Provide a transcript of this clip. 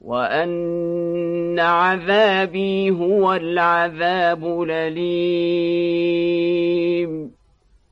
وأن عذابي هو العذاب لليم